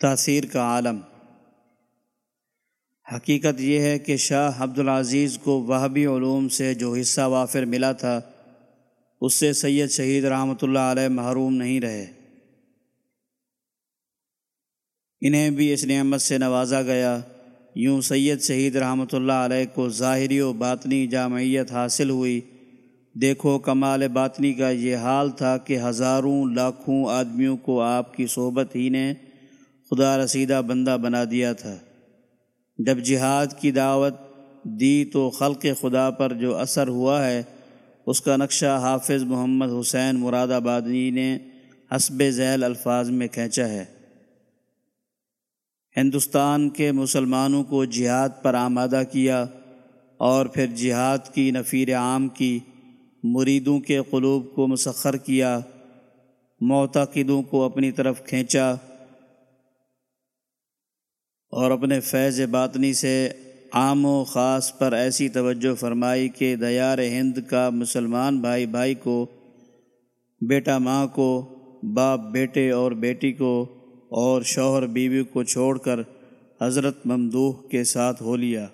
تاثیر کا عالم۔ حقیقت یہ ہے کہ شاہ عبدالعزیز کو وہبی علوم سے جو حصہ وافر ملا تھا، اس سے سید شہید رحمۃ اللہ علیہ محروم نہیں رہے۔ انہیں بھی اس نعمت سے نوازا گیا۔ یوں سید شہید رحمۃ اللہ علیہ کو ظاہری و باطنی جامعیت حاصل ہوئی۔ دیکھو کمال باطنی کا یہ حال تھا کہ ہزاروں لاکھوں آدمیوں کو آپ کی صحبت ہی نے خدا رسیدہ بندہ بنا دیا تھا۔ جب جہاد کی دعوت دی تو خلق خدا پر جو اثر ہوا ہے، اس کا نقشہ حافظ محمد حسین مراد آبادی نے حسب ذیل الفاظ میں کھینچا ہے۔ ہندوستان کے مسلمانوں کو جہاد پر آمادہ کیا اور پھر جہاد کی نفیر عام کی مریدوں کے قلوب کو مسخر کیا، معتقدوں کو اپنی طرف کھینچا۔ اور اپنے فیض باطنی سے عام و خاص پر ایسی توجہ فرمائی کہ دیار ہند کا مسلمان بھائی بھائی کو، بیٹا ماں کو، باپ بیٹے اور بیٹی کو اور شوہر بیوی کو چھوڑ کر حضرت ممدوح کے ساتھ ہو لیا۔